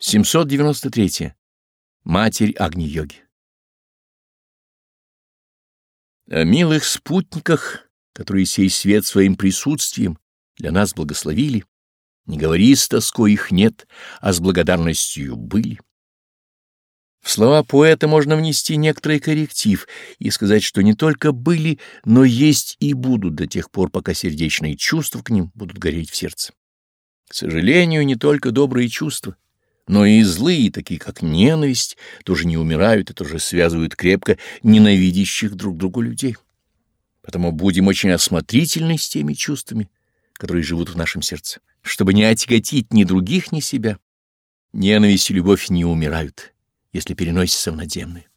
793. Матерь Агни-йоги. О милых спутниках, которые сей свет своим присутствием для нас благословили, не говори с тоской их нет, а с благодарностью были. В слова поэта можно внести некоторый корректив и сказать, что не только были, но есть и будут до тех пор, пока сердечные чувства к ним будут гореть в сердце. К сожалению, не только добрые чувства — но и злые, такие как ненависть, тоже не умирают и тоже связывают крепко ненавидящих друг другу людей. Поэтому будем очень осмотрительны с теми чувствами, которые живут в нашем сердце, чтобы не отяготить ни других, ни себя. Ненависть и любовь не умирают, если переносятся в надземные.